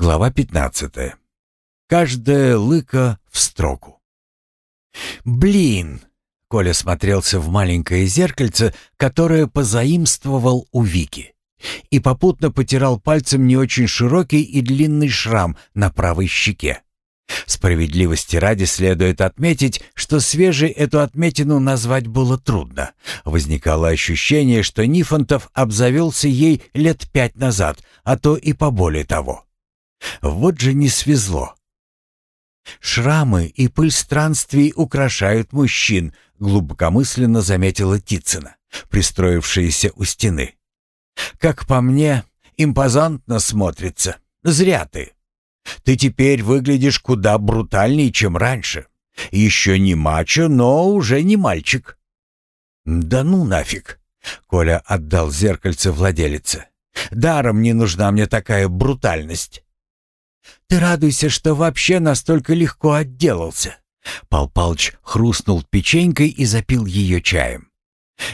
Глава 15. Каждая лыка в строку. «Блин!» — Коля смотрелся в маленькое зеркальце, которое позаимствовал у Вики, и попутно потирал пальцем не очень широкий и длинный шрам на правой щеке. Справедливости ради следует отметить, что свежей эту отметину назвать было трудно. Возникало ощущение, что Нифонтов обзавелся ей лет пять назад, а то и поболее того. Вот же не свезло. «Шрамы и пыль странствий украшают мужчин», — глубокомысленно заметила Тицына, пристроившаяся у стены. «Как по мне, импозантно смотрится. Зря ты. Ты теперь выглядишь куда брутальнее, чем раньше. Еще не мачо, но уже не мальчик». «Да ну нафиг!» — Коля отдал зеркальце владелице. «Даром не нужна мне такая брутальность». «Ты радуйся, что вообще настолько легко отделался». Пал Палыч хрустнул печенькой и запил ее чаем.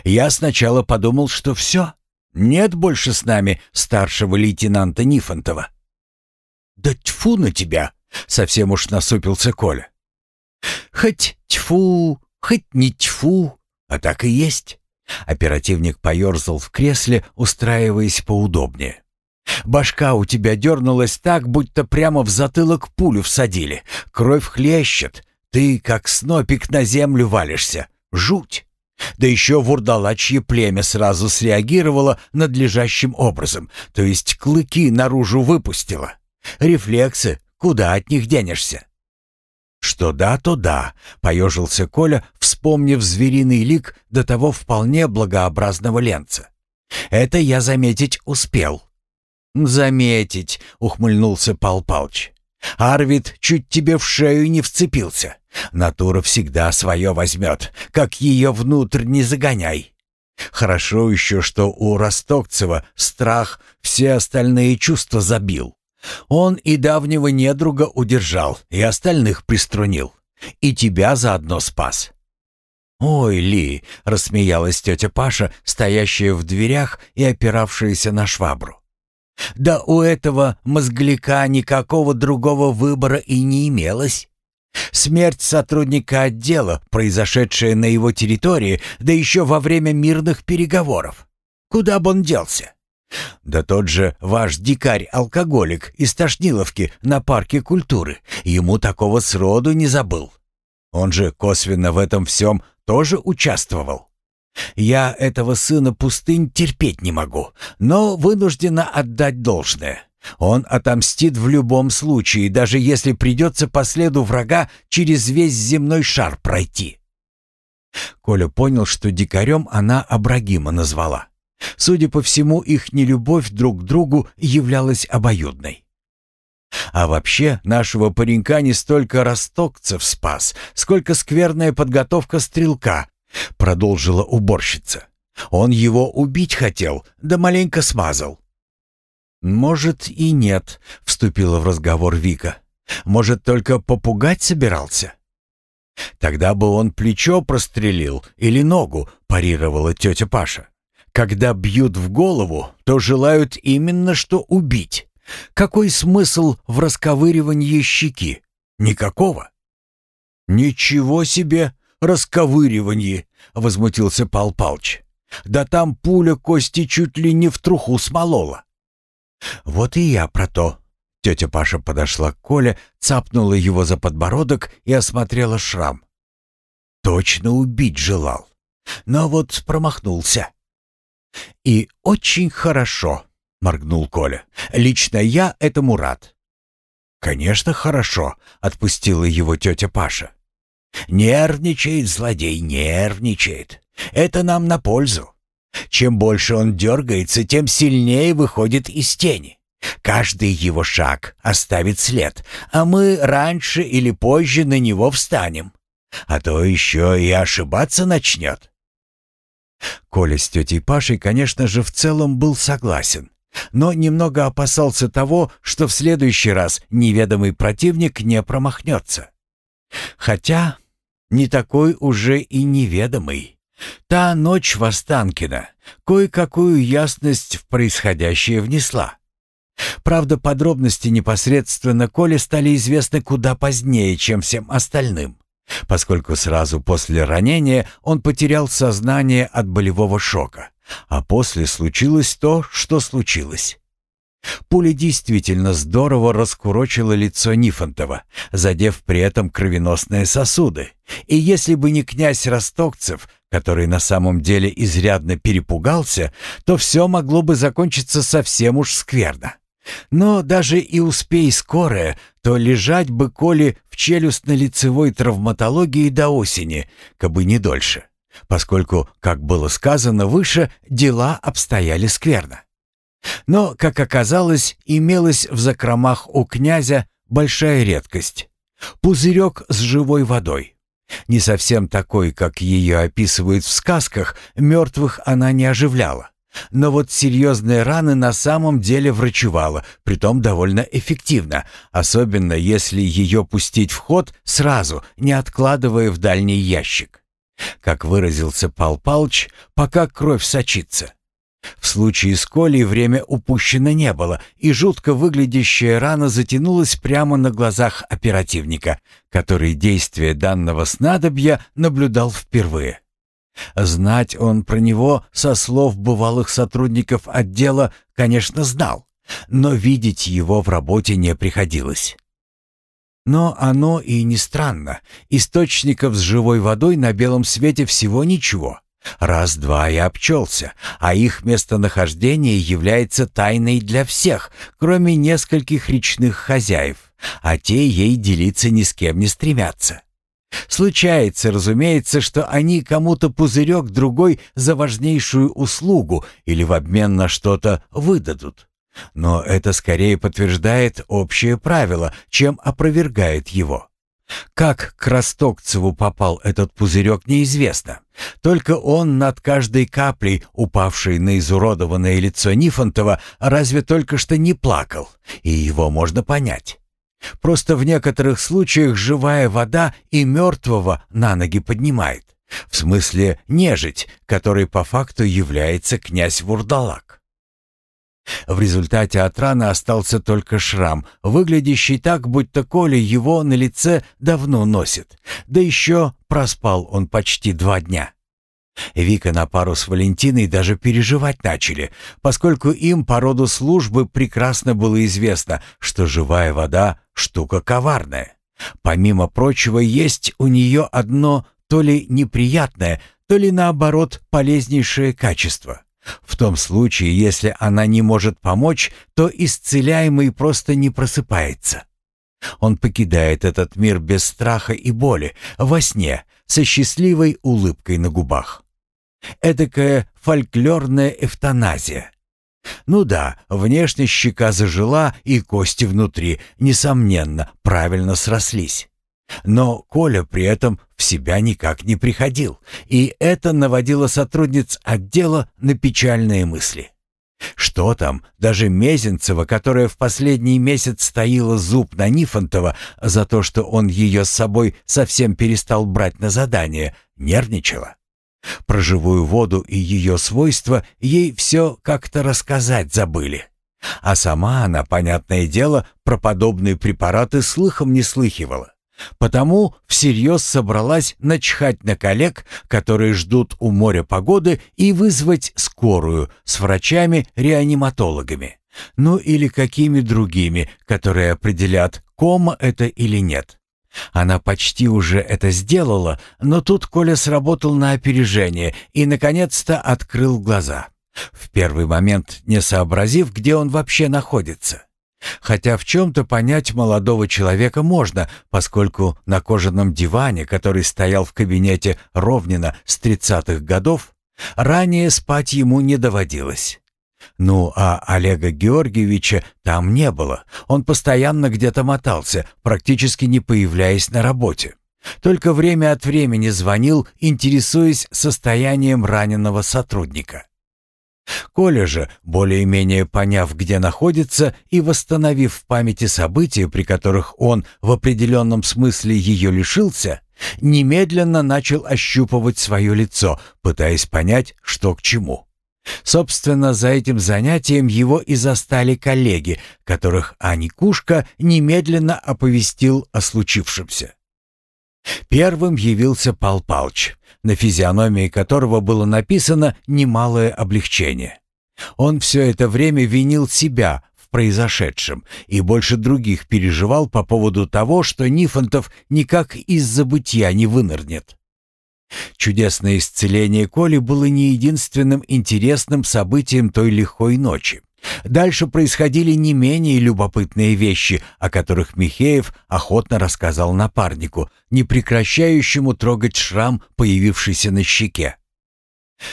«Я сначала подумал, что все. Нет больше с нами старшего лейтенанта Нифонтова». «Да тьфу на тебя!» — совсем уж насупился Коля. «Хоть тьфу, хоть не тьфу, а так и есть». Оперативник поерзал в кресле, устраиваясь поудобнее. Башка у тебя дернулась так, будто прямо в затылок пулю всадили. Кровь хлещет. Ты, как снопик, на землю валишься. Жуть. Да еще вурдалачье племя сразу среагировало надлежащим образом, то есть клыки наружу выпустило. Рефлексы, куда от них денешься? Что да, то да, поежился Коля, вспомнив звериный лик до того вполне благообразного ленца. Это я заметить успел. «Заметить», — ухмыльнулся Пал Палч. «Арвид чуть тебе в шею не вцепился. Натура всегда свое возьмет, как ее внутрь не загоняй. Хорошо еще, что у Ростокцева страх все остальные чувства забил. Он и давнего недруга удержал, и остальных приструнил. И тебя заодно спас». «Ой, Ли!» — рассмеялась тетя Паша, стоящая в дверях и опиравшаяся на швабру. Да у этого мозгляка никакого другого выбора и не имелось. Смерть сотрудника отдела, произошедшая на его территории, да еще во время мирных переговоров. Куда бы он делся? Да тот же ваш дикарь-алкоголик из Тошниловки на парке культуры ему такого сроду не забыл. Он же косвенно в этом всем тоже участвовал. Я этого сына пустынь терпеть не могу, но вынуждена отдать должное. Он отомстит в любом случае, даже если придется по следу врага через весь земной шар пройти. Коля понял, что дикарем она Абрагима назвала. Судя по всему, их нелюбовь друг к другу являлась обоюдной. А вообще, нашего паренька не столько ростокцев спас, сколько скверная подготовка стрелка, — продолжила уборщица. «Он его убить хотел, да маленько смазал». «Может, и нет», — вступила в разговор Вика. «Может, только попугать собирался?» «Тогда бы он плечо прострелил или ногу», — парировала тетя Паша. «Когда бьют в голову, то желают именно что убить. Какой смысл в расковыривании щеки? Никакого». «Ничего себе!» Расковыриванье!» — возмутился Пал Палч. «Да там пуля кости чуть ли не в труху смолола». «Вот и я про то». Тетя Паша подошла к Коле, цапнула его за подбородок и осмотрела шрам. Точно убить желал, но вот промахнулся. «И очень хорошо», — моргнул Коля. «Лично я этому рад». «Конечно, хорошо», — отпустила его тетя Паша. Нервничает злодей, нервничает. Это нам на пользу. Чем больше он дергается, тем сильнее выходит из тени. Каждый его шаг оставит след, а мы раньше или позже на него встанем. А то еще и ошибаться начнет. Коля с тетей Пашей, конечно же, в целом был согласен, но немного опасался того, что в следующий раз неведомый противник не промахнется. Хотя не такой уже и неведомый. Та ночь в Останкино кое-какую ясность в происходящее внесла. Правда, подробности непосредственно Коле стали известны куда позднее, чем всем остальным, поскольку сразу после ранения он потерял сознание от болевого шока, а после случилось то, что случилось. Пуля действительно здорово раскурочила лицо Нифонтова, задев при этом кровеносные сосуды. И если бы не князь Ростокцев, который на самом деле изрядно перепугался, то все могло бы закончиться совсем уж скверно. Но даже и успей скорая, то лежать бы Коле в челюстно-лицевой травматологии до осени, кабы не дольше, поскольку, как было сказано выше, дела обстояли скверно. Но, как оказалось, имелась в закромах у князя большая редкость — пузырек с живой водой. Не совсем такой, как ее описывают в сказках, мертвых она не оживляла. Но вот серьезные раны на самом деле врачевала, притом довольно эффективно, особенно если ее пустить в ход сразу, не откладывая в дальний ящик. Как выразился Пал Палч, пока кровь сочится. В случае с Колей время упущено не было, и жутко выглядящая рана затянулась прямо на глазах оперативника, который действие данного снадобья наблюдал впервые. Знать он про него со слов бывалых сотрудников отдела, конечно, знал, но видеть его в работе не приходилось. Но оно и не странно. Источников с живой водой на белом свете всего ничего. Раз-два и обчелся, а их местонахождение является тайной для всех, кроме нескольких речных хозяев, а те ей делиться ни с кем не стремятся. Случается, разумеется, что они кому-то пузырек другой за важнейшую услугу или в обмен на что-то выдадут. Но это скорее подтверждает общее правило, чем опровергает его. Как к Ростокцеву попал этот пузырек, неизвестно. Только он над каждой каплей, упавшей на изуродованное лицо Нифонтова, разве только что не плакал, и его можно понять. Просто в некоторых случаях живая вода и мертвого на ноги поднимает. В смысле нежить, который по факту является князь Вурдалак. В результате от раны остался только шрам, выглядящий так, будто Коля его на лице давно носит. Да еще проспал он почти два дня. Вика на пару с Валентиной даже переживать начали, поскольку им по роду службы прекрасно было известно, что живая вода — штука коварная. Помимо прочего, есть у нее одно то ли неприятное, то ли наоборот полезнейшее качество. В том случае, если она не может помочь, то исцеляемый просто не просыпается. Он покидает этот мир без страха и боли, во сне, со счастливой улыбкой на губах. Эдакая фольклорная эвтаназия. Ну да, внешне щека зажила, и кости внутри, несомненно, правильно срослись. Но Коля при этом в себя никак не приходил, и это наводило сотрудниц отдела на печальные мысли. Что там, даже Мезенцева, которая в последний месяц стоила зуб на Нифонтова за то, что он ее с собой совсем перестал брать на задание, нервничала. Про живую воду и ее свойства ей все как-то рассказать забыли. А сама она, понятное дело, про подобные препараты слыхом не слыхивала. Потому всерьез собралась начхать на коллег, которые ждут у моря погоды, и вызвать скорую с врачами-реаниматологами. Ну или какими другими, которые определят, кома это или нет. Она почти уже это сделала, но тут Коля сработал на опережение и, наконец-то, открыл глаза. В первый момент не сообразив, где он вообще находится. Хотя в чем-то понять молодого человека можно, поскольку на кожаном диване, который стоял в кабинете Ровнина с тридцатых годов, ранее спать ему не доводилось. Ну, а Олега Георгиевича там не было. Он постоянно где-то мотался, практически не появляясь на работе. Только время от времени звонил, интересуясь состоянием раненого сотрудника. Коля же, более-менее поняв, где находится, и восстановив в памяти события, при которых он в определенном смысле ее лишился, немедленно начал ощупывать свое лицо, пытаясь понять, что к чему. Собственно, за этим занятием его и застали коллеги, которых Аникушка немедленно оповестил о случившемся. Первым явился Пал Палч, на физиономии которого было написано немалое облегчение. Он все это время винил себя в произошедшем и больше других переживал по поводу того, что Нифонтов никак из забытья не вынырнет. Чудесное исцеление Коли было не единственным интересным событием той лихой ночи. Дальше происходили не менее любопытные вещи, о которых Михеев охотно рассказал напарнику, не прекращающему трогать шрам, появившийся на щеке.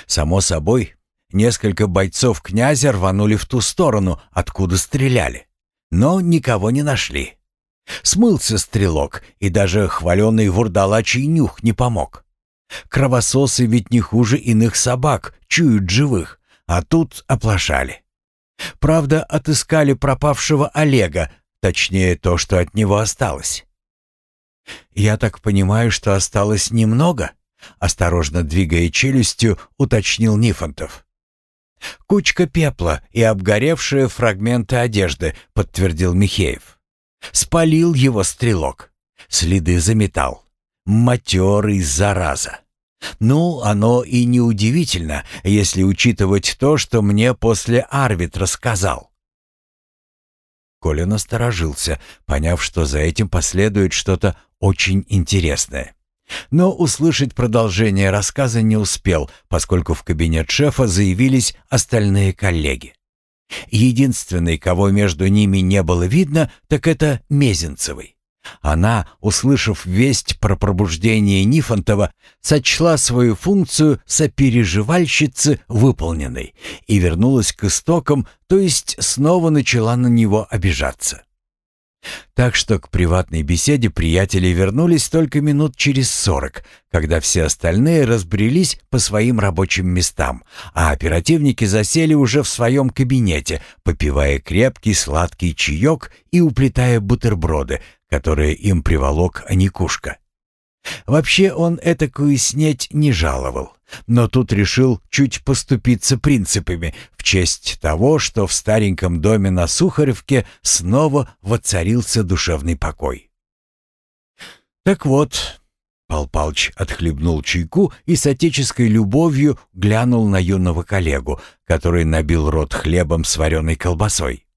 Само собой, несколько бойцов князя рванули в ту сторону, откуда стреляли, но никого не нашли. Смылся стрелок, и даже хваленный вурдалачий нюх не помог. Кровососы ведь не хуже иных собак, чуют живых, а тут оплошали. Правда, отыскали пропавшего Олега, точнее, то, что от него осталось. «Я так понимаю, что осталось немного?» Осторожно двигая челюстью, уточнил Нифонтов. «Кучка пепла и обгоревшие фрагменты одежды», — подтвердил Михеев. «Спалил его стрелок. Следы заметал. Матерый зараза. Ну, оно и не удивительно, если учитывать то, что мне после Арвид рассказал. Коля насторожился, поняв, что за этим последует что-то очень интересное. Но услышать продолжение рассказа не успел, поскольку в кабинет шефа заявились остальные коллеги. Единственный, кого между ними не было видно, так это Мезенцевый. Она, услышав весть про пробуждение Нифонтова, сочла свою функцию сопереживальщицы выполненной и вернулась к истокам, то есть снова начала на него обижаться. Так что к приватной беседе приятели вернулись только минут через сорок, когда все остальные разбрелись по своим рабочим местам, а оперативники засели уже в своем кабинете, попивая крепкий сладкий чаек и уплетая бутерброды, которые им приволок Аникушка. Вообще он этакую снеть не жаловал, но тут решил чуть поступиться принципами в честь того, что в стареньком доме на Сухаревке снова воцарился душевный покой. «Так вот», — Пал Палч отхлебнул чайку и с отеческой любовью глянул на юного коллегу, который набил рот хлебом с вареной колбасой.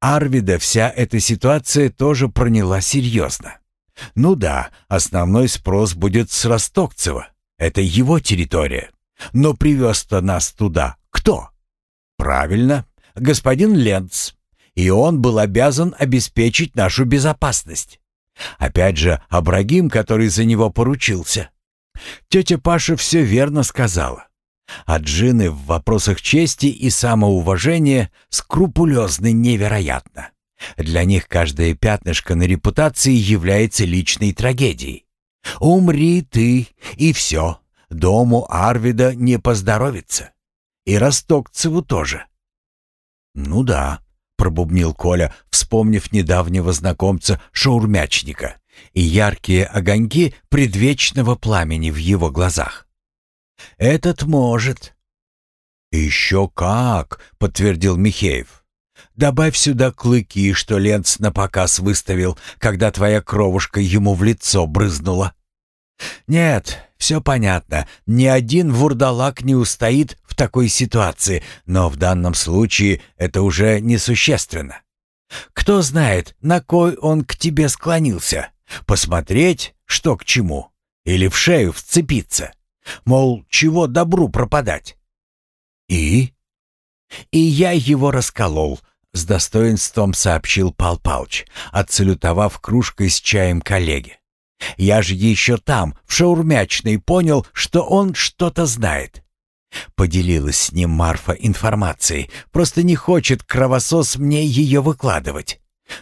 Арвида вся эта ситуация тоже проняла серьезно. Ну да, основной спрос будет с Ростокцева. Это его территория. Но привез-то нас туда кто? Правильно, господин Ленц. И он был обязан обеспечить нашу безопасность. Опять же, Абрагим, который за него поручился. Тетя Паша все верно сказала. А джины в вопросах чести и самоуважения скрупулезны невероятно. Для них каждое пятнышко на репутации является личной трагедией. Умри ты, и все. Дому Арвида не поздоровится. И Ростокцеву тоже. «Ну да», — пробубнил Коля, вспомнив недавнего знакомца шаурмячника и яркие огоньки предвечного пламени в его глазах. «Этот может». «Еще как», — подтвердил Михеев. «Добавь сюда клыки, что Ленц на показ выставил, когда твоя кровушка ему в лицо брызнула». «Нет, все понятно. Ни один вурдалак не устоит в такой ситуации, но в данном случае это уже несущественно. Кто знает, на кой он к тебе склонился? Посмотреть, что к чему? Или в шею вцепиться?» Мол, чего добру пропадать? И? И я его расколол, с достоинством сообщил Пал Палч, отсалютовав кружкой с чаем коллеге. Я же еще там, в шаурмячной, понял, что он что-то знает. Поделилась с ним Марфа информацией, просто не хочет кровосос мне ее выкладывать.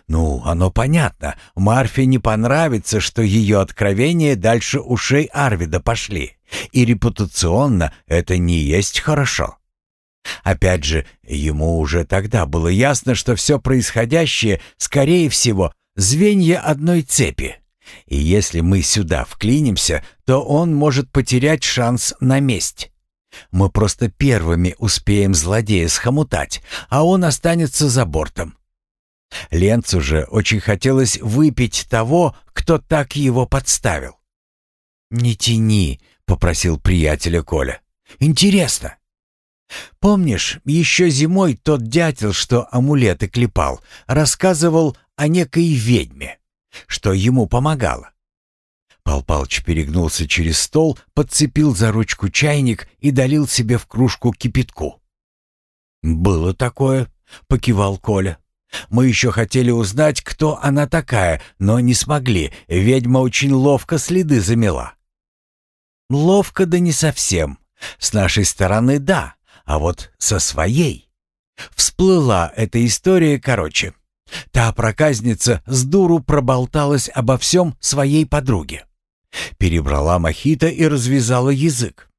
Ну, оно понятно, Марфе не понравится, что ее откровения дальше ушей Арвида пошли. И репутационно это не есть хорошо. Опять же, ему уже тогда было ясно, что все происходящее, скорее всего, звенья одной цепи. И если мы сюда вклинимся, то он может потерять шанс на месть. Мы просто первыми успеем злодея схомутать, а он останется за бортом. Ленцу же очень хотелось выпить того, кто так его подставил. «Не тяни», — попросил приятеля Коля. «Интересно». «Помнишь, еще зимой тот дятел, что амулеты клепал, рассказывал о некой ведьме, что ему помогало?» Пал Палыч перегнулся через стол, подцепил за ручку чайник и долил себе в кружку кипятку. «Было такое», — покивал Коля. Мы еще хотели узнать, кто она такая, но не смогли. Ведьма очень ловко следы замела. Ловко да не совсем. С нашей стороны да, а вот со своей. Всплыла эта история короче. Та проказница с дуру проболталась обо всем своей подруге. Перебрала мохито и развязала язык.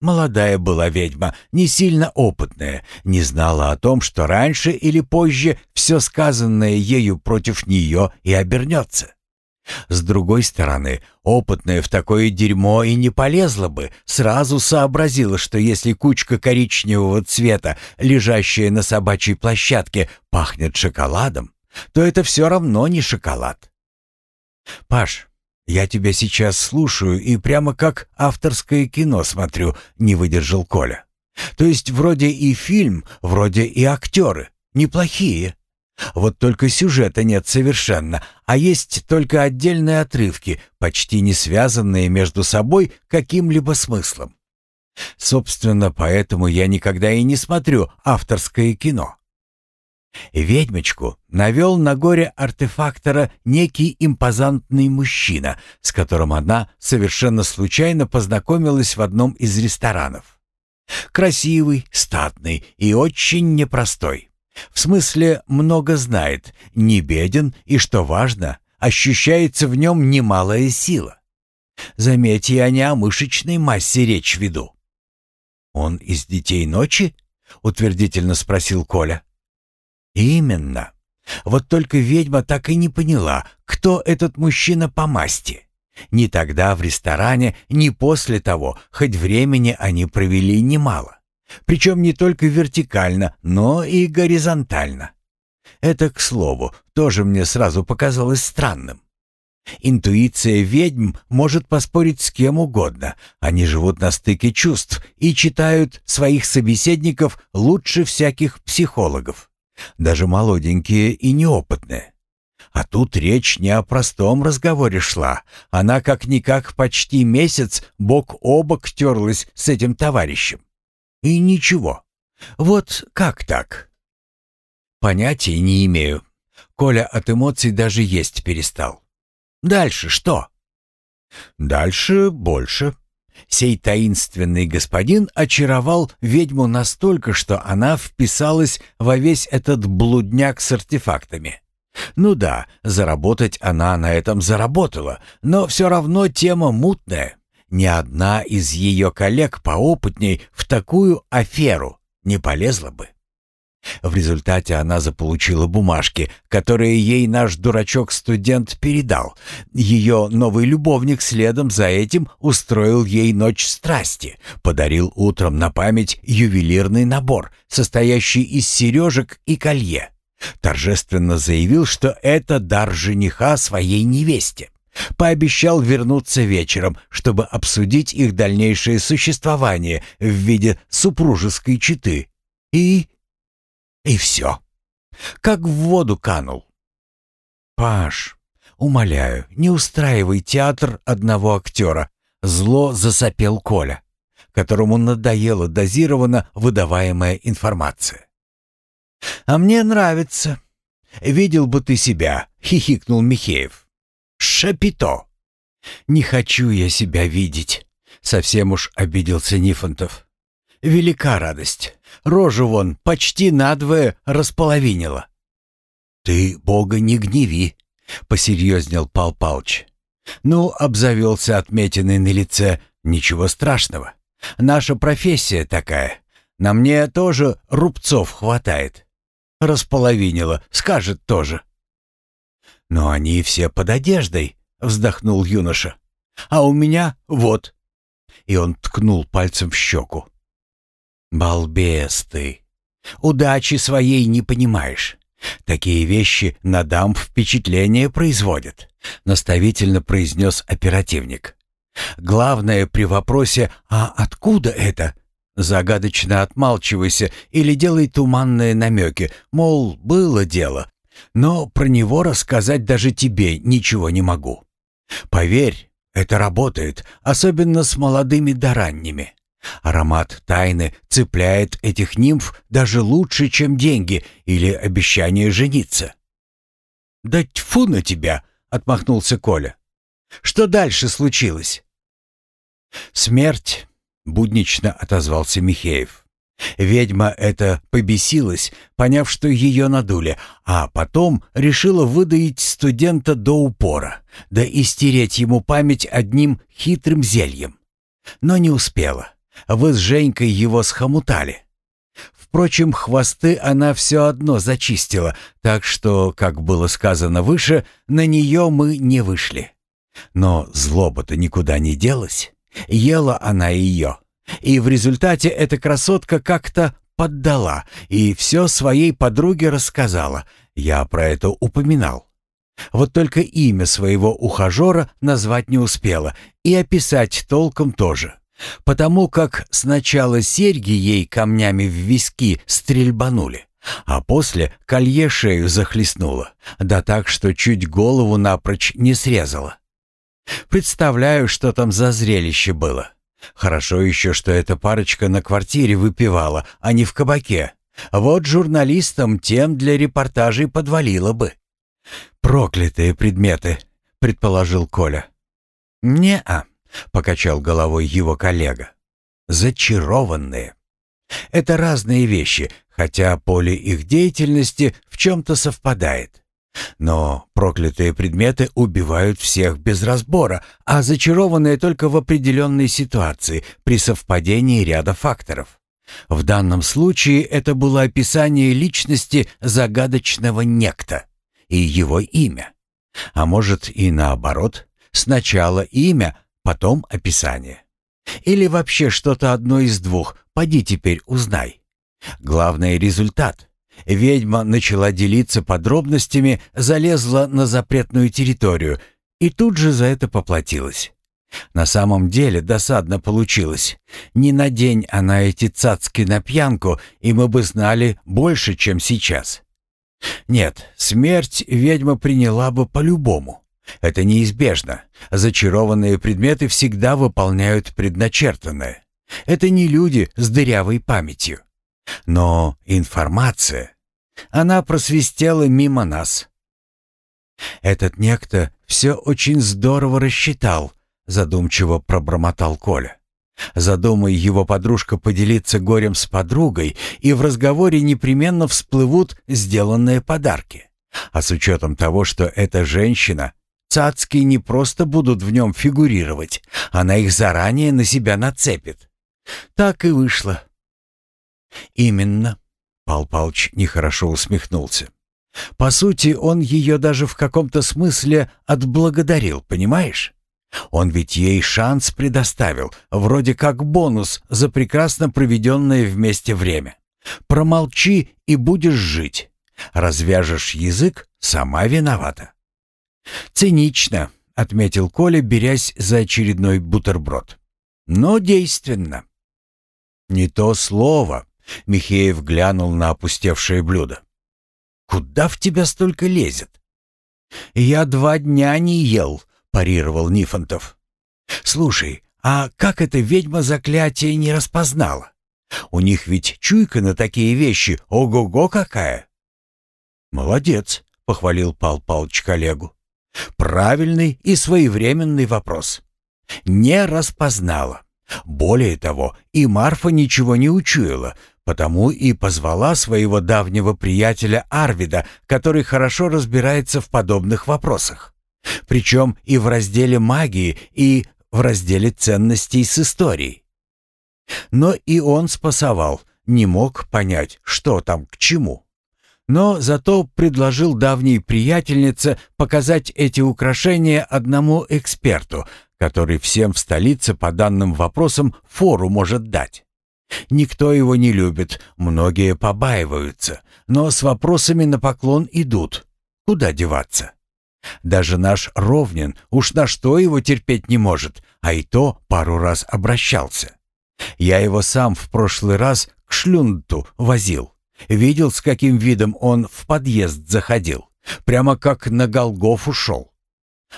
Молодая была ведьма, не сильно опытная, не знала о том, что раньше или позже все сказанное ею против нее и обернется. С другой стороны, опытная в такое дерьмо и не полезла бы, сразу сообразила, что если кучка коричневого цвета, лежащая на собачьей площадке, пахнет шоколадом, то это все равно не шоколад. «Паш, «Я тебя сейчас слушаю и прямо как авторское кино смотрю», — не выдержал Коля. «То есть вроде и фильм, вроде и актеры. Неплохие. Вот только сюжета нет совершенно, а есть только отдельные отрывки, почти не связанные между собой каким-либо смыслом. Собственно, поэтому я никогда и не смотрю авторское кино. Ведьмочку навел на горе артефактора некий импозантный мужчина, с которым она совершенно случайно познакомилась в одном из ресторанов. Красивый, статный и очень непростой. В смысле, много знает, не беден и, что важно, ощущается в нем немалая сила. Заметьте, я не о мышечной массе речь веду. «Он из детей ночи?» — утвердительно спросил Коля. Именно. Вот только ведьма так и не поняла, кто этот мужчина по масти. Ни тогда в ресторане, ни после того, хоть времени они провели немало. Причем не только вертикально, но и горизонтально. Это, к слову, тоже мне сразу показалось странным. Интуиция ведьм может поспорить с кем угодно. Они живут на стыке чувств и читают своих собеседников лучше всяких психологов даже молоденькие и неопытные. А тут речь не о простом разговоре шла. Она как-никак почти месяц бок о бок терлась с этим товарищем. И ничего. Вот как так? Понятия не имею. Коля от эмоций даже есть перестал. Дальше что? Дальше больше. Сей таинственный господин очаровал ведьму настолько, что она вписалась во весь этот блудняк с артефактами. Ну да, заработать она на этом заработала, но все равно тема мутная. Ни одна из ее коллег поопытней в такую аферу не полезла бы. В результате она заполучила бумажки, которые ей наш дурачок-студент передал. Ее новый любовник следом за этим устроил ей ночь страсти, подарил утром на память ювелирный набор, состоящий из сережек и колье. Торжественно заявил, что это дар жениха своей невесте. Пообещал вернуться вечером, чтобы обсудить их дальнейшее существование в виде супружеской четы. И и все. Как в воду канул. «Паш, умоляю, не устраивай театр одного актера», — зло засопел Коля, которому надоела дозированно выдаваемая информация. «А мне нравится. Видел бы ты себя», — хихикнул Михеев. «Шапито». «Не хочу я себя видеть», — совсем уж обиделся Нифонтов. «Велика радость. Рожу вон почти надвое располовинила. «Ты Бога не гневи», — посерьезнел Пал Палыч. «Ну, обзавелся отметиной на лице, ничего страшного. Наша профессия такая. На мне тоже рубцов хватает. Располовинила, скажет тоже». «Но они все под одеждой», — вздохнул юноша. «А у меня вот». И он ткнул пальцем в щеку. «Балбес ты! Удачи своей не понимаешь. Такие вещи на дам впечатление производят», — наставительно произнес оперативник. «Главное при вопросе «А откуда это?» Загадочно отмалчивайся или делай туманные намеки, мол, было дело, но про него рассказать даже тебе ничего не могу. Поверь, это работает, особенно с молодыми да ранними. Аромат тайны цепляет этих нимф даже лучше, чем деньги или обещание жениться. «Да тьфу на тебя!» — отмахнулся Коля. «Что дальше случилось?» «Смерть буднично отозвался Михеев. Ведьма эта побесилась, поняв, что ее надули, а потом решила выдаить студента до упора, да и стереть ему память одним хитрым зельем. Но не успела. Вы с Женькой его схомутали. Впрочем, хвосты она все одно зачистила, так что, как было сказано выше, на нее мы не вышли. Но злоба-то никуда не делась. Ела она ее. И в результате эта красотка как-то поддала и все своей подруге рассказала. Я про это упоминал. Вот только имя своего ухажера назвать не успела и описать толком тоже. Потому как сначала серьги ей камнями в виски стрельбанули, а после колье шею захлестнуло, да так, что чуть голову напрочь не срезала. Представляю, что там за зрелище было. Хорошо еще, что эта парочка на квартире выпивала, а не в кабаке. Вот журналистам тем для репортажей подвалило бы. «Проклятые предметы», — предположил Коля. «Не-а», — покачал головой его коллега. «Зачарованные. Это разные вещи, хотя поле их деятельности в чем-то совпадает. Но проклятые предметы убивают всех без разбора, а зачарованные только в определенной ситуации при совпадении ряда факторов. В данном случае это было описание личности загадочного некто и его имя. А может и наоборот, сначала имя, потом описание. Или вообще что-то одно из двух, поди теперь узнай. Главный результат. Ведьма начала делиться подробностями, залезла на запретную территорию и тут же за это поплатилась. На самом деле досадно получилось. Не надень она эти цацки на пьянку, и мы бы знали больше, чем сейчас. Нет, смерть ведьма приняла бы по-любому. Это неизбежно. Зачарованные предметы всегда выполняют предначертанное. Это не люди с дырявой памятью. Но информация, она просвистела мимо нас. Этот некто все очень здорово рассчитал, задумчиво пробормотал Коля. Задумай его подружка поделиться горем с подругой, и в разговоре непременно всплывут сделанные подарки. А с учетом того, что эта женщина, цацки не просто будут в нем фигурировать, она их заранее на себя нацепит. Так и вышло. «Именно», — Пал Палыч нехорошо усмехнулся. «По сути, он ее даже в каком-то смысле отблагодарил, понимаешь? Он ведь ей шанс предоставил, вроде как бонус за прекрасно проведенное вместе время. Промолчи и будешь жить. Развяжешь язык — сама виновата». «Цинично», — отметил Коля, берясь за очередной бутерброд. «Но действенно». «Не то слово», Михеев глянул на опустевшее блюдо. «Куда в тебя столько лезет?» «Я два дня не ел», — парировал Нифонтов. «Слушай, а как эта ведьма заклятие не распознала? У них ведь чуйка на такие вещи, ого-го какая!» «Молодец», — похвалил Пал Палыч коллегу. «Правильный и своевременный вопрос. Не распознала. Более того, и Марфа ничего не учуяла, Потому и позвала своего давнего приятеля Арвида, который хорошо разбирается в подобных вопросах. Причем и в разделе магии, и в разделе ценностей с историей. Но и он спасовал, не мог понять, что там к чему. Но зато предложил давней приятельнице показать эти украшения одному эксперту, который всем в столице по данным вопросам фору может дать. Никто его не любит, многие побаиваются, но с вопросами на поклон идут. Куда деваться? Даже наш Ровнин уж на что его терпеть не может, а и то пару раз обращался. Я его сам в прошлый раз к Шлюнту возил. Видел, с каким видом он в подъезд заходил. Прямо как на Голгоф ушел.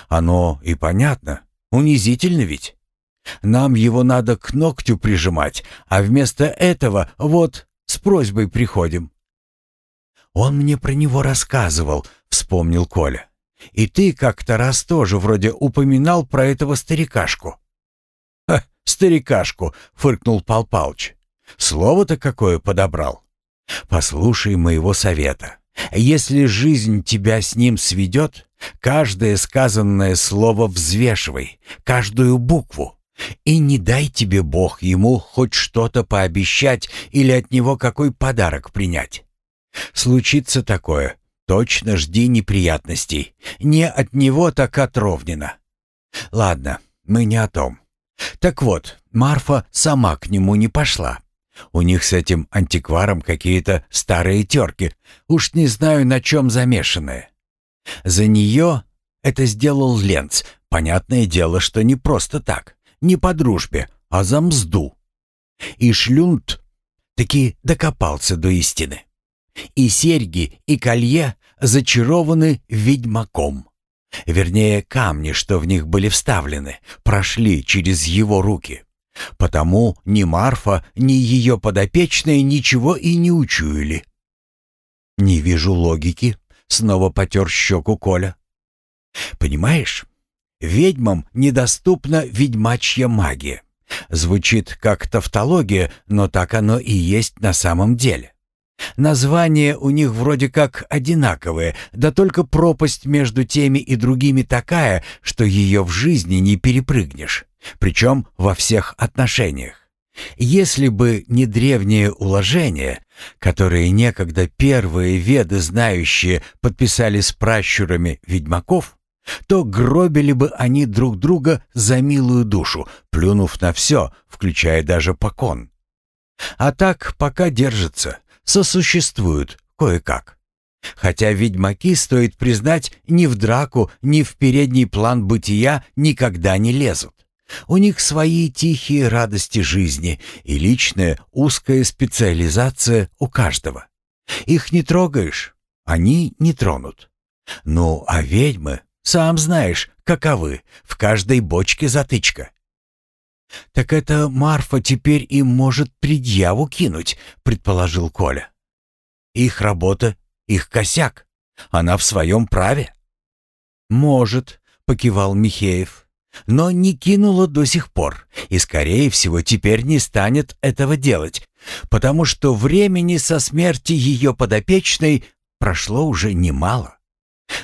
Оно и понятно. Унизительно ведь. Нам его надо к ногтю прижимать, а вместо этого вот с просьбой приходим. Он мне про него рассказывал, вспомнил Коля. И ты как-то раз тоже вроде упоминал про этого старикашку. «Ха, старикашку!» — фыркнул Пал Палыч. «Слово-то какое подобрал. Послушай моего совета. Если жизнь тебя с ним сведет, каждое сказанное слово взвешивай, каждую букву. И не дай тебе Бог ему хоть что-то пообещать или от него какой подарок принять. Случится такое, точно жди неприятностей. Не от него, так от Ровнина. Ладно, мы не о том. Так вот, Марфа сама к нему не пошла. У них с этим антикваром какие-то старые терки, уж не знаю, на чем замешанные. За нее это сделал Ленц. Понятное дело, что не просто так, не по дружбе, а за мзду. И Шлюнд таки докопался до истины. И серьги, и колье зачарованы ведьмаком. Вернее, камни, что в них были вставлены, прошли через его руки. Потому ни Марфа, ни ее подопечные ничего и не учуяли. «Не вижу логики», — снова потер щеку Коля. «Понимаешь, ведьмам недоступна ведьмачья магия. Звучит как тавтология, но так оно и есть на самом деле. Названия у них вроде как одинаковые, да только пропасть между теми и другими такая, что ее в жизни не перепрыгнешь, причем во всех отношениях. Если бы не древние уложения, которые некогда первые веды знающие подписали с пращурами ведьмаков, то гробили бы они друг друга за милую душу, плюнув на все, включая даже покон. А так пока держится, сосуществуют кое-как. Хотя ведьмаки, стоит признать, ни в драку, ни в передний план бытия никогда не лезут. У них свои тихие радости жизни и личная узкая специализация у каждого. Их не трогаешь, они не тронут. Ну, а ведьмы, сам знаешь, каковы, в каждой бочке затычка. «Так это Марфа теперь им может предъяву кинуть», — предположил Коля. «Их работа, их косяк. Она в своем праве». «Может», — покивал Михеев, «но не кинула до сих пор, и, скорее всего, теперь не станет этого делать, потому что времени со смерти ее подопечной прошло уже немало».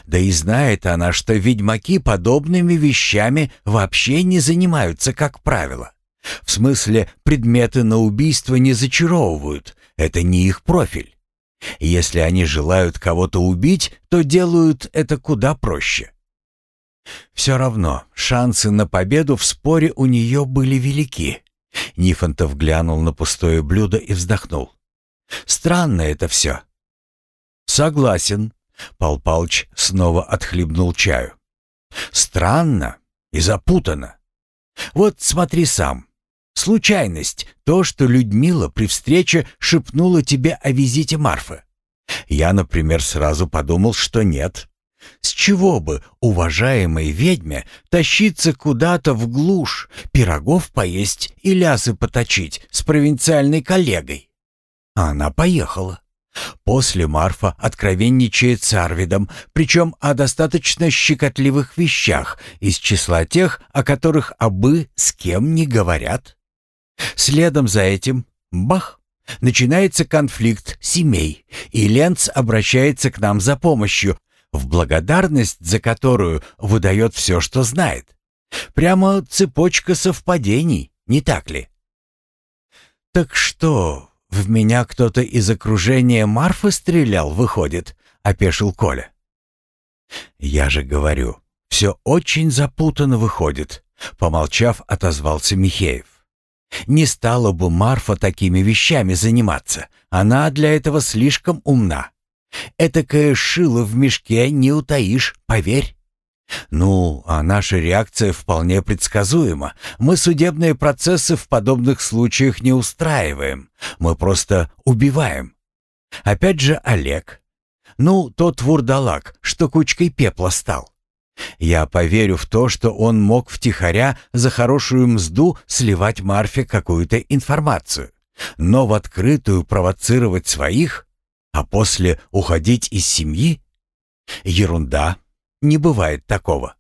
Да и знает она, что ведьмаки подобными вещами вообще не занимаются, как правило. В смысле, предметы на убийство не зачаровывают, это не их профиль. Если они желают кого-то убить, то делают это куда проще. Все равно шансы на победу в споре у нее были велики. Нифонтов глянул на пустое блюдо и вздохнул. Странно это все. Согласен, Пал Палыч снова отхлебнул чаю. «Странно и запутанно. Вот смотри сам. Случайность — то, что Людмила при встрече шепнула тебе о визите Марфы. Я, например, сразу подумал, что нет. С чего бы уважаемой ведьме тащиться куда-то в глушь, пирогов поесть и лясы поточить с провинциальной коллегой? А она поехала. После Марфа откровенничает с Арвидом, причем о достаточно щекотливых вещах, из числа тех, о которых абы с кем не говорят. Следом за этим — бах! Начинается конфликт семей, и Ленц обращается к нам за помощью, в благодарность за которую выдает все, что знает. Прямо цепочка совпадений, не так ли? «Так что, «В меня кто-то из окружения Марфы стрелял, выходит», — опешил Коля. «Я же говорю, все очень запутанно выходит», — помолчав, отозвался Михеев. Не стала бы Марфа такими вещами заниматься. Она для этого слишком умна. Этакое шило в мешке не утаишь, поверь. Ну, а наша реакция вполне предсказуема. Мы судебные процессы в подобных случаях не устраиваем. Мы просто убиваем. Опять же Олег. Ну, тот вурдалак, что кучкой пепла стал. Я поверю в то, что он мог втихаря за хорошую мзду сливать Марфе какую-то информацию. Но в открытую провоцировать своих, а после уходить из семьи? Ерунда. Не бывает такого.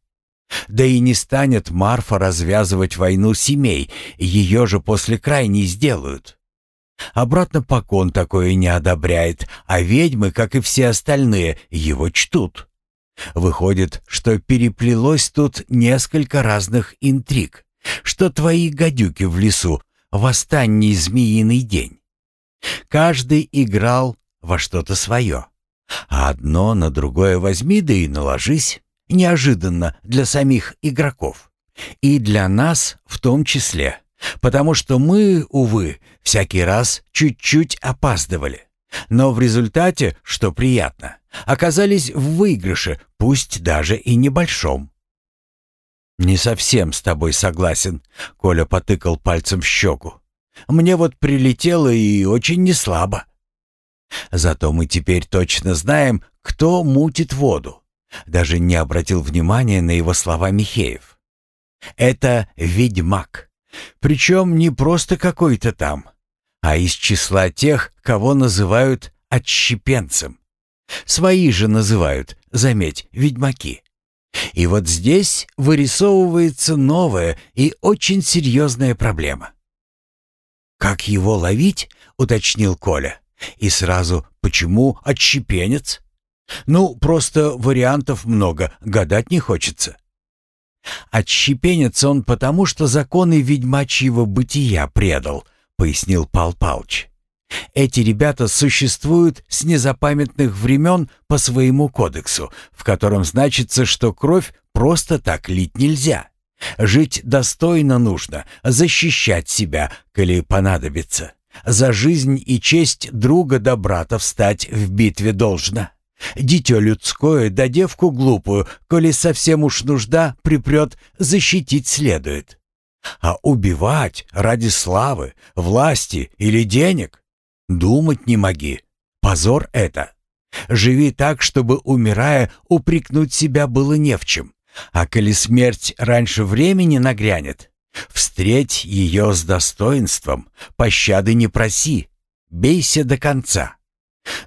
Да и не станет Марфа развязывать войну семей, ее же после крайней сделают. Обратно покон такое не одобряет, а ведьмы, как и все остальные, его чтут. Выходит, что переплелось тут несколько разных интриг, что твои гадюки в лесу в останний змеиный день. Каждый играл во что-то свое. А одно на другое возьми да и наложись. Неожиданно для самих игроков. И для нас в том числе. Потому что мы, увы, всякий раз чуть-чуть опаздывали. Но в результате, что приятно, оказались в выигрыше, пусть даже и небольшом. «Не совсем с тобой согласен», — Коля потыкал пальцем в щеку. «Мне вот прилетело и очень неслабо». Зато мы теперь точно знаем, кто мутит воду. Даже не обратил внимания на его слова Михеев. Это ведьмак. Причем не просто какой-то там, а из числа тех, кого называют отщепенцем. Свои же называют, заметь, ведьмаки. И вот здесь вырисовывается новая и очень серьезная проблема. «Как его ловить?» — уточнил Коля. И сразу, почему отщепенец? Ну, просто вариантов много, гадать не хочется. Отщепенец он потому, что законы ведьмачьего бытия предал, пояснил Пал Палыч. Эти ребята существуют с незапамятных времен по своему кодексу, в котором значится, что кровь просто так лить нельзя. Жить достойно нужно, защищать себя, коли понадобится. За жизнь и честь друга да брата встать в битве должно. Дитё людское да девку глупую, коли совсем уж нужда припрет, защитить следует. А убивать ради славы, власти или денег? Думать не моги. Позор это. Живи так, чтобы, умирая, упрекнуть себя было не в чем. А коли смерть раньше времени нагрянет, Встреть ее с достоинством, пощады не проси, бейся до конца.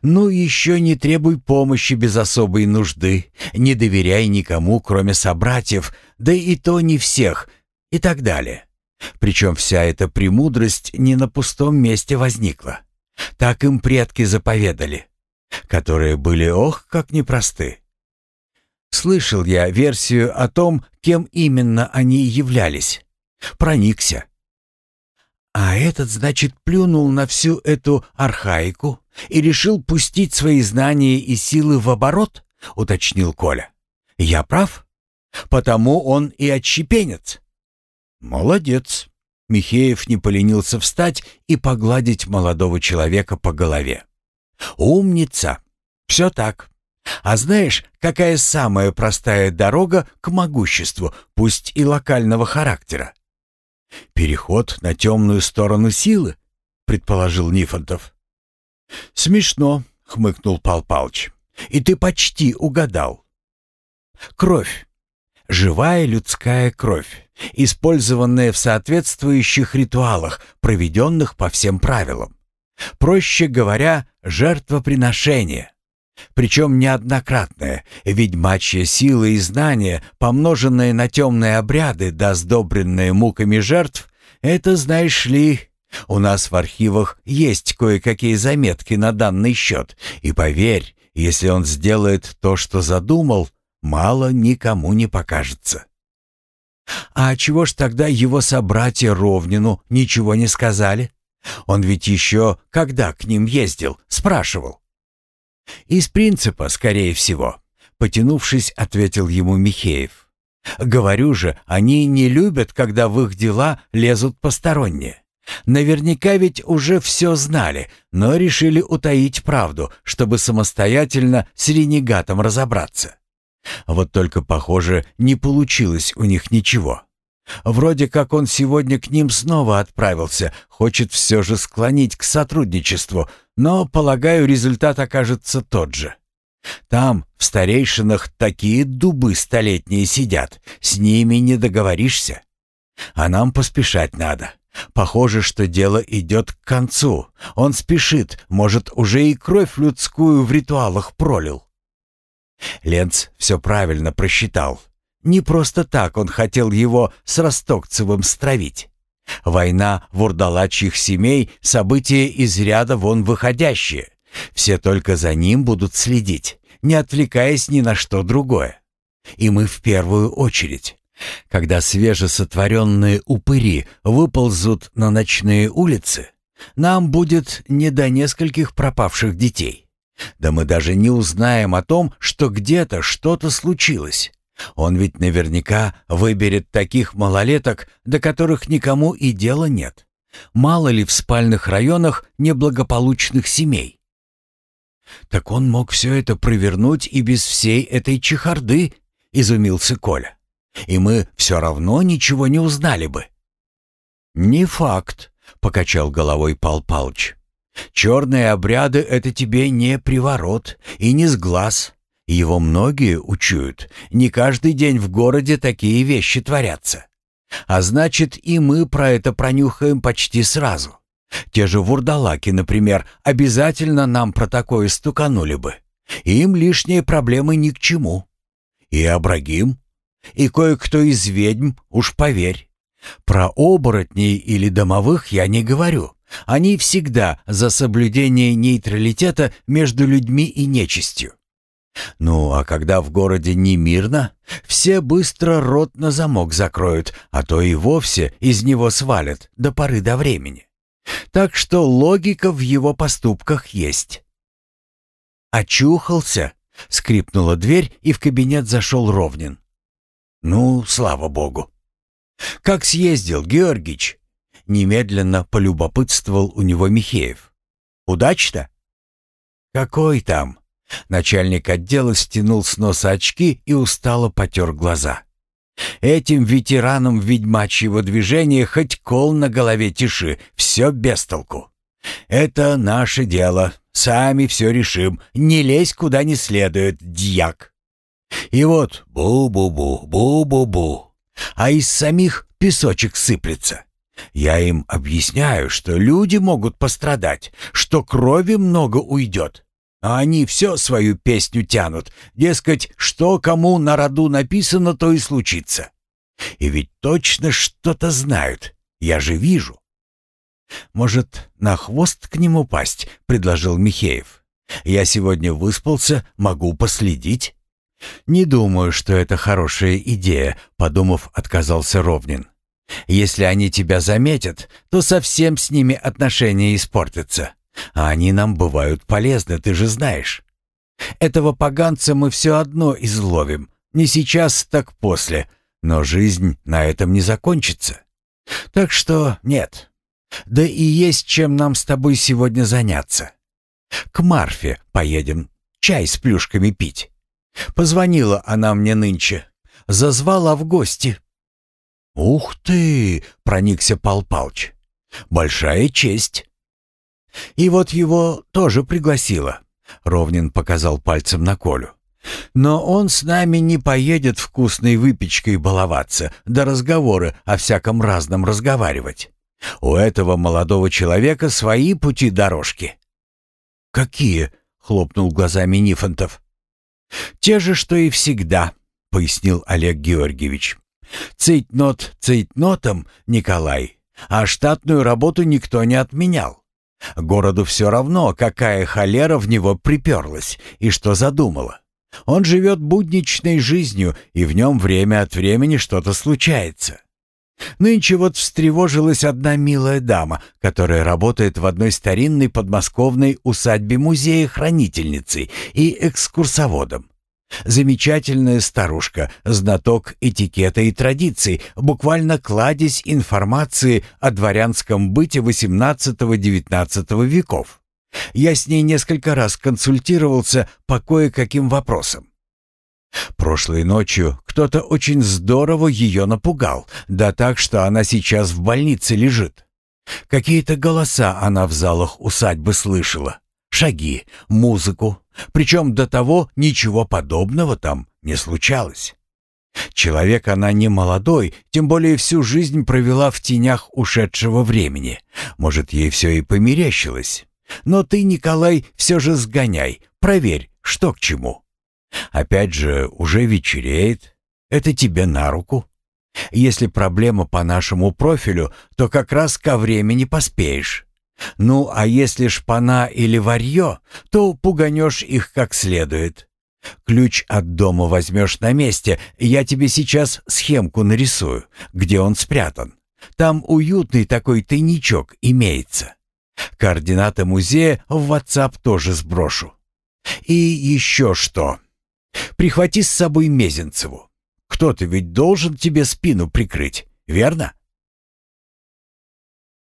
Ну, еще не требуй помощи без особой нужды, не доверяй никому, кроме собратьев, да и то не всех, и так далее. Причем вся эта премудрость не на пустом месте возникла. Так им предки заповедали, которые были ох, как непросты. Слышал я версию о том, кем именно они являлись. Проникся. А этот, значит, плюнул на всю эту архаику и решил пустить свои знания и силы в оборот, уточнил Коля. Я прав? Потому он и отщепенец. Молодец. Михеев не поленился встать и погладить молодого человека по голове. Умница. Все так. А знаешь, какая самая простая дорога к могуществу, пусть и локального характера? «Переход на темную сторону силы?» — предположил Нифонтов. «Смешно», — хмыкнул Пал Палыч. «И ты почти угадал. Кровь. Живая людская кровь, использованная в соответствующих ритуалах, проведенных по всем правилам. Проще говоря, жертвоприношение. Причем неоднократное, ведьмачья сила и знания, помноженные на темные обряды да сдобренные муками жертв, это, знаешь ли, у нас в архивах есть кое-какие заметки на данный счет, и поверь, если он сделает то, что задумал, мало никому не покажется. А чего ж тогда его собратья Ровнину ничего не сказали? Он ведь еще, когда к ним ездил, спрашивал. «Из принципа, скорее всего», — потянувшись, ответил ему Михеев. «Говорю же, они не любят, когда в их дела лезут посторонние. Наверняка ведь уже все знали, но решили утаить правду, чтобы самостоятельно с ренегатом разобраться. Вот только, похоже, не получилось у них ничего. Вроде как он сегодня к ним снова отправился, хочет все же склонить к сотрудничеству, но, полагаю, результат окажется тот же. Там, в старейшинах, такие дубы столетние сидят, с ними не договоришься. А нам поспешать надо. Похоже, что дело идет к концу. Он спешит, может, уже и кровь людскую в ритуалах пролил. Ленц все правильно просчитал. Не просто так он хотел его с Ростокцевым стравить. Война вурдалачьих семей — событие из ряда вон выходящее. Все только за ним будут следить, не отвлекаясь ни на что другое. И мы в первую очередь. Когда свежесотворенные упыри выползут на ночные улицы, нам будет не до нескольких пропавших детей. Да мы даже не узнаем о том, что где-то что-то случилось. Он ведь наверняка выберет таких малолеток, до которых никому и дела нет. Мало ли в спальных районах неблагополучных семей. «Так он мог все это провернуть и без всей этой чехарды», — изумился Коля. «И мы все равно ничего не узнали бы». «Не факт», — покачал головой Пал Палыч. «Черные обряды — это тебе не приворот и не сглаз. Его многие учуют. Не каждый день в городе такие вещи творятся. А значит, и мы про это пронюхаем почти сразу. Те же вурдалаки, например, обязательно нам про такое стуканули бы. Им лишние проблемы ни к чему. И Абрагим, и кое-кто из ведьм, уж поверь. Про оборотней или домовых я не говорю. Они всегда за соблюдение нейтралитета между людьми и нечистью. Ну, а когда в городе не мирно, все быстро рот на замок закроют, а то и вовсе из него свалят до поры до времени. Так что логика в его поступках есть. «Очухался?» — скрипнула дверь, и в кабинет зашел Ровнин. «Ну, слава богу!» «Как съездил, Георгич?» Немедленно полюбопытствовал у него Михеев. «Удачно?» «Какой там?» Начальник отдела стянул с носа очки и устало потер глаза. Этим ветеранам ведьмачьего движения хоть кол на голове тиши, все без толку. Это наше дело, сами все решим, не лезь куда не следует, дьяк. И вот бу-бу-бу, бу-бу-бу, а из самих песочек сыплется. Я им объясняю, что люди могут пострадать, что крови много уйдет. А они все свою песню тянут, дескать, что кому на роду написано, то и случится. И ведь точно что-то знают, я же вижу. «Может, на хвост к нему пасть?» — предложил Михеев. «Я сегодня выспался, могу последить». «Не думаю, что это хорошая идея», — подумав, отказался Ровнин. «Если они тебя заметят, то совсем с ними отношения испортятся. А они нам бывают полезны, ты же знаешь. Этого поганца мы все одно изловим. Не сейчас, так после. Но жизнь на этом не закончится. Так что нет. Да и есть чем нам с тобой сегодня заняться. К Марфе поедем, чай с плюшками пить. Позвонила она мне нынче. Зазвала в гости. «Ух ты!» — проникся Пал Палч. «Большая честь. И вот его тоже пригласила. Ровнин показал пальцем на Колю. Но он с нами не поедет вкусной выпечкой баловаться, да разговоры о всяком разном разговаривать. У этого молодого человека свои пути-дорожки. «Какие?» — хлопнул глазами Нифонтов. «Те же, что и всегда», — пояснил Олег Георгиевич. «Цейтнот цейтнотом, Николай, а штатную работу никто не отменял. Городу все равно, какая холера в него приперлась и что задумала. Он живет будничной жизнью, и в нем время от времени что-то случается. Нынче вот встревожилась одна милая дама, которая работает в одной старинной подмосковной усадьбе музея хранительницей и экскурсоводом. Замечательная старушка, знаток этикета и традиций, буквально кладезь информации о дворянском быте XVIII-XIX веков. Я с ней несколько раз консультировался по кое-каким вопросам. Прошлой ночью кто-то очень здорово ее напугал, да так, что она сейчас в больнице лежит. Какие-то голоса она в залах усадьбы слышала, шаги, музыку, причем до того ничего подобного там не случалось. Человек она не молодой, тем более всю жизнь провела в тенях ушедшего времени. Может, ей все и померещилось. Но ты, Николай, все же сгоняй, проверь, что к чему. Опять же, уже вечереет. Это тебе на руку. Если проблема по нашему профилю, то как раз ко времени поспеешь. Ну, а если шпана или варьё, то пуганешь их как следует. Ключ от дома возьмешь на месте, я тебе сейчас схемку нарисую, где он спрятан. Там уютный такой тайничок имеется. Координаты музея в WhatsApp тоже сброшу. И еще что. Прихвати с собой Мезенцеву. Кто-то ведь должен тебе спину прикрыть, верно?